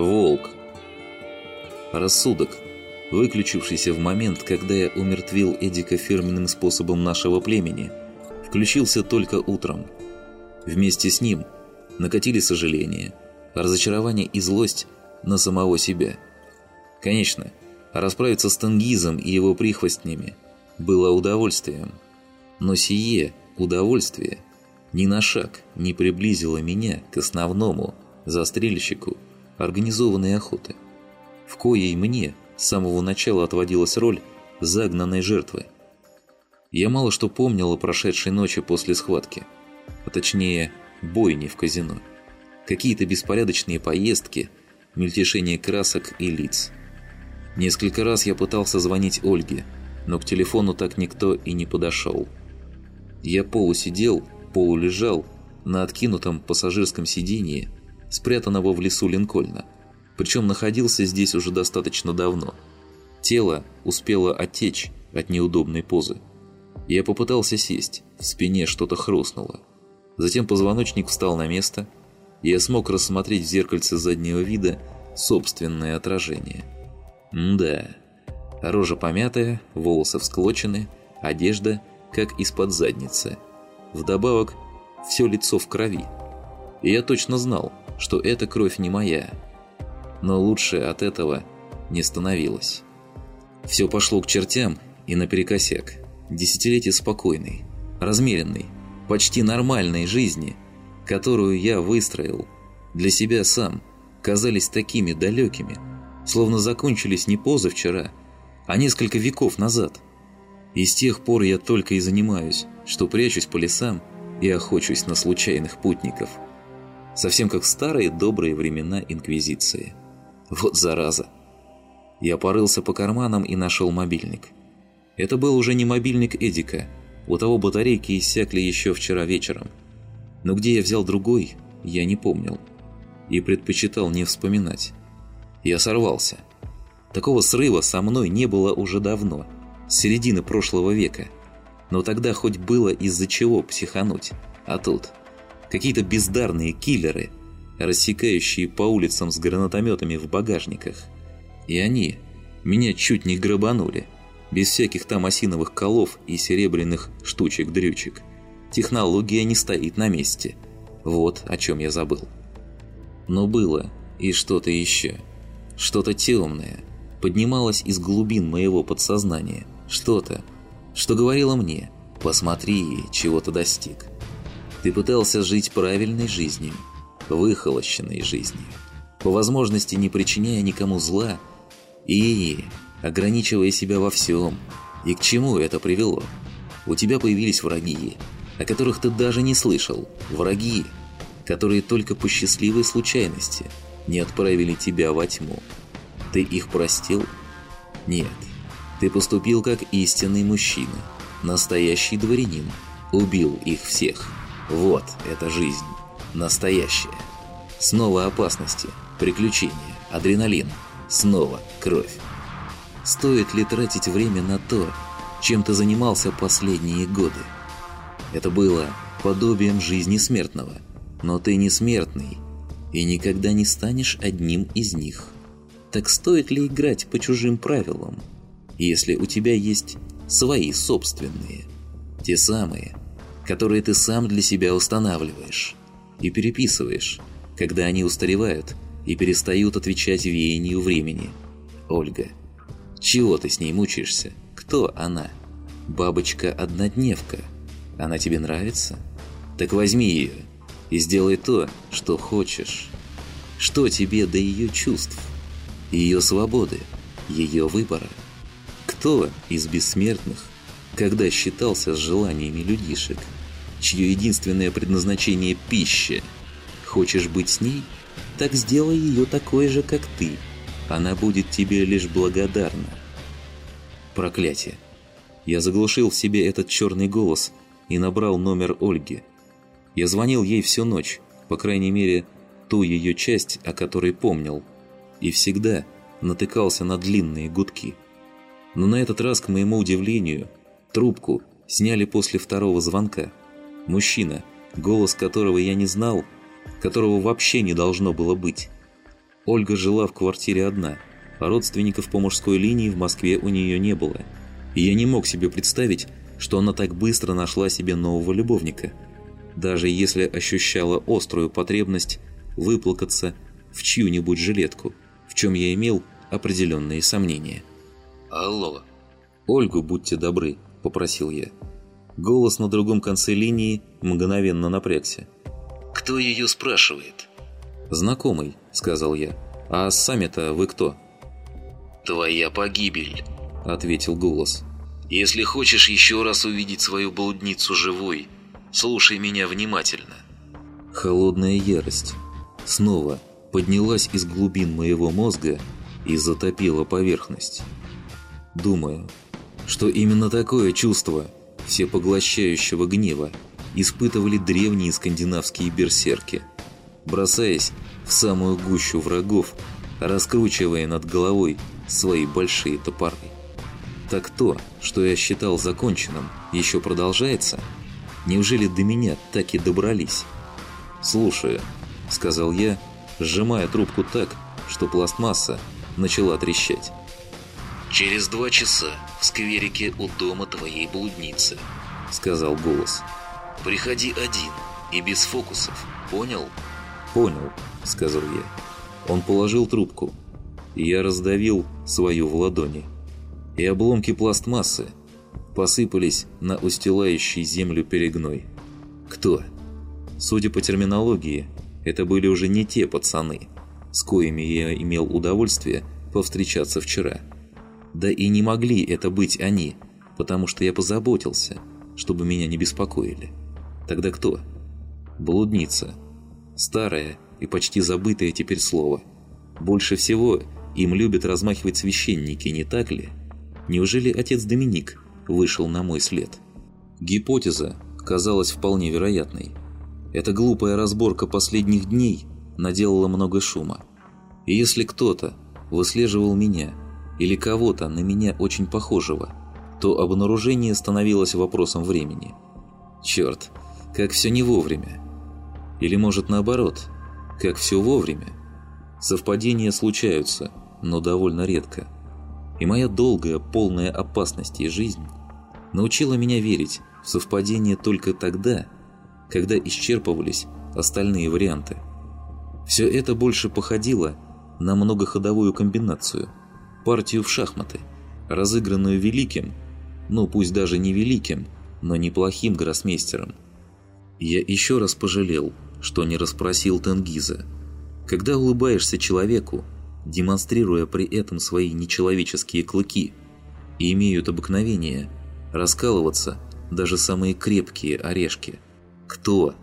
Волк. Рассудок, выключившийся в момент, когда я умертвил Эдика фирменным способом нашего племени, включился только утром. Вместе с ним накатили сожаление, разочарование и злость на самого себя. Конечно, расправиться с Тенгизом и его прихвостнями было удовольствием, но сие удовольствие ни на шаг не приблизило меня к основному застрельщику организованной охоты, в коей мне с самого начала отводилась роль загнанной жертвы. Я мало что помнил о прошедшей ночи после схватки, а точнее бойни в казино. Какие-то беспорядочные поездки, мельтешение красок и лиц. Несколько раз я пытался звонить Ольге, но к телефону так никто и не подошел. Я полусидел, полулежал на откинутом пассажирском сиденье, спрятанного в лесу Линкольна. Причем находился здесь уже достаточно давно. Тело успело отечь от неудобной позы. Я попытался сесть, в спине что-то хрустнуло. Затем позвоночник встал на место, и я смог рассмотреть в зеркальце заднего вида собственное отражение. да, рожа помятая, волосы всклочены, одежда как из-под задницы. Вдобавок, все лицо в крови. И я точно знал, что эта кровь не моя. Но лучше от этого не становилось. Все пошло к чертям и наперекосяк. Десятилетие спокойной, размеренной, почти нормальной жизни, которую я выстроил для себя сам, казались такими далекими, словно закончились не позавчера, а несколько веков назад. И с тех пор я только и занимаюсь, что прячусь по лесам и охочусь на случайных путников – совсем как в старые добрые времена Инквизиции. Вот зараза. Я порылся по карманам и нашел мобильник. Это был уже не мобильник Эдика, у того батарейки иссякли еще вчера вечером. Но где я взял другой, я не помнил. И предпочитал не вспоминать. Я сорвался. Такого срыва со мной не было уже давно, с середины прошлого века. Но тогда хоть было из-за чего психануть. А тут... Какие-то бездарные киллеры, рассекающие по улицам с гранатометами в багажниках. И они меня чуть не грабанули, без всяких там осиновых колов и серебряных штучек-дрючек. Технология не стоит на месте. Вот о чем я забыл. Но было и что-то еще. Что-то темное. Поднималось из глубин моего подсознания. Что-то, что говорило мне «Посмотри, чего ты достиг». Ты пытался жить правильной жизнью, выхолощенной жизнью, по возможности не причиняя никому зла и ограничивая себя во всем. И к чему это привело? У тебя появились враги, о которых ты даже не слышал. Враги, которые только по счастливой случайности не отправили тебя во тьму. Ты их простил? Нет. Ты поступил как истинный мужчина, настоящий дворянин. Убил их всех. Вот эта жизнь. Настоящая. Снова опасности, приключения, адреналин. Снова кровь. Стоит ли тратить время на то, чем ты занимался последние годы? Это было подобием жизни смертного. Но ты не смертный и никогда не станешь одним из них. Так стоит ли играть по чужим правилам, если у тебя есть свои собственные, те самые, которые ты сам для себя устанавливаешь и переписываешь, когда они устаревают и перестают отвечать веянию времени. Ольга. Чего ты с ней мучаешься? Кто она? Бабочка-однодневка. Она тебе нравится? Так возьми ее и сделай то, что хочешь. Что тебе до ее чувств, ее свободы, ее выбора? Кто из бессмертных когда считался с желаниями людишек – чье единственное предназначение – пища. Хочешь быть с ней? Так сделай ее такой же, как ты. Она будет тебе лишь благодарна. Проклятие. Я заглушил в себе этот черный голос и набрал номер Ольги. Я звонил ей всю ночь, по крайней мере, ту ее часть, о которой помнил, и всегда натыкался на длинные гудки. Но на этот раз, к моему удивлению, трубку сняли после второго звонка – Мужчина, голос которого я не знал, которого вообще не должно было быть. Ольга жила в квартире одна, а родственников по мужской линии в Москве у нее не было. И я не мог себе представить, что она так быстро нашла себе нового любовника. Даже если ощущала острую потребность выплакаться в чью-нибудь жилетку, в чем я имел определенные сомнения. «Алло!» «Ольгу, будьте добры», – попросил я. Голос на другом конце линии мгновенно напрягся. «Кто ее спрашивает?» «Знакомый», – сказал я. «А сами-то вы кто?» «Твоя погибель», – ответил голос. «Если хочешь еще раз увидеть свою блудницу живой, слушай меня внимательно». Холодная ярость снова поднялась из глубин моего мозга и затопила поверхность. Думаю, что именно такое чувство всепоглощающего гнева испытывали древние скандинавские берсерки, бросаясь в самую гущу врагов, раскручивая над головой свои большие топоры. Так то, что я считал законченным, еще продолжается? Неужели до меня так и добрались? «Слушаю», — сказал я, сжимая трубку так, что пластмасса начала трещать. «Через два часа в скверике у дома твоей блудницы», — сказал голос. «Приходи один и без фокусов, понял?» «Понял», — сказал я. Он положил трубку, я раздавил свою в ладони. И обломки пластмассы посыпались на устилающий землю перегной. Кто? Судя по терминологии, это были уже не те пацаны, с коими я имел удовольствие повстречаться вчера. Да и не могли это быть они, потому что я позаботился, чтобы меня не беспокоили. Тогда кто? Блудница. Старое и почти забытое теперь слово. Больше всего им любят размахивать священники, не так ли? Неужели отец Доминик вышел на мой след? Гипотеза казалась вполне вероятной. Эта глупая разборка последних дней наделала много шума. И если кто-то выслеживал меня или кого-то на меня очень похожего, то обнаружение становилось вопросом времени. Черт, как все не вовремя. Или может наоборот, как все вовремя. Совпадения случаются, но довольно редко. И моя долгая, полная опасности жизнь научила меня верить в совпадение только тогда, когда исчерпывались остальные варианты. Все это больше походило на многоходовую комбинацию, партию в шахматы, разыгранную великим, ну пусть даже не великим, но неплохим гроссмейстером. Я еще раз пожалел, что не расспросил Тенгиза. Когда улыбаешься человеку, демонстрируя при этом свои нечеловеческие клыки, и имеют обыкновение раскалываться даже самые крепкие орешки. Кто